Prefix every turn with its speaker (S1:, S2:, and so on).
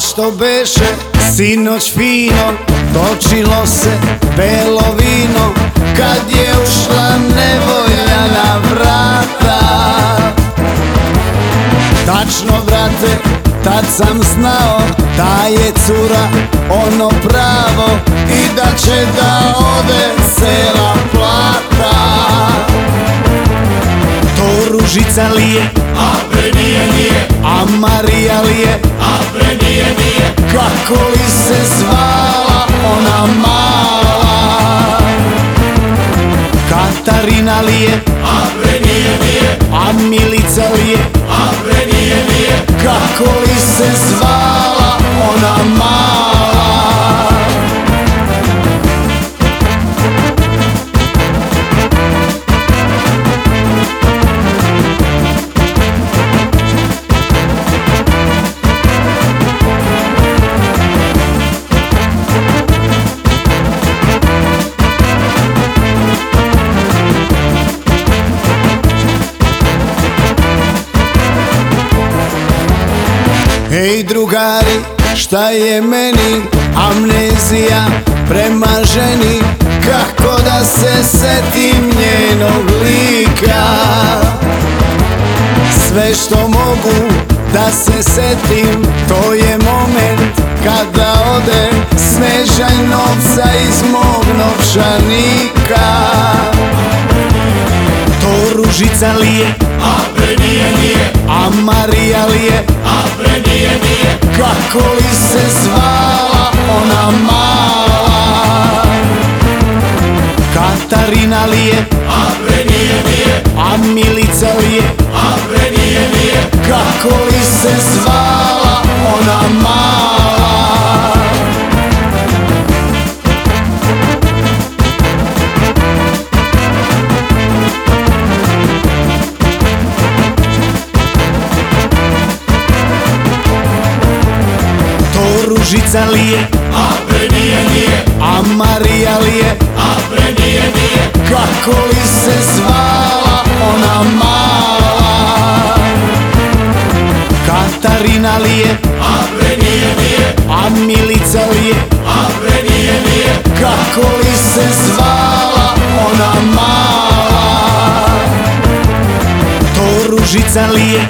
S1: što beše sinoć fino Točilo se belo vino. Kad je ušla nevolja na vrata. Tačno brate, tad sam znao Da je cura ono pravo I da će da ode cela plata. To ružica li je,
S2: a bre nije, nije,
S1: a Marija li je
S2: a bre nije, nije,
S1: Kako li se zvala ona mala? Katarina li je,
S2: a bre nije, nije,
S1: a Milica li je?
S2: A bre nije, nije,
S1: Kako Ej drugari, šta je meni amnezija prema ženi Kako da se setim njenog lika? Sve što mogu da se setim To je moment kada ode Snežanj novca iz mog novčanika Ružica li je,
S2: a bre nije, nije,
S1: a Marija li je
S2: a bre nije, nije,
S1: Kako li se zvala ona mala? Katarina li je,
S2: a bre nije, nije,
S1: a Milica li je
S2: a bre nije, nije,
S1: Kako li se zvala To ružica li je,
S2: a bre nije, nije,
S1: a Marija li je
S2: a bre nije, nije,
S1: Kako li se zvala ona mala? Katarina li je,
S2: a bre nije, nije,
S1: a Milica li je
S2: a bre nije, nije,
S1: Kako li se zvala ona mala? To ružica li je,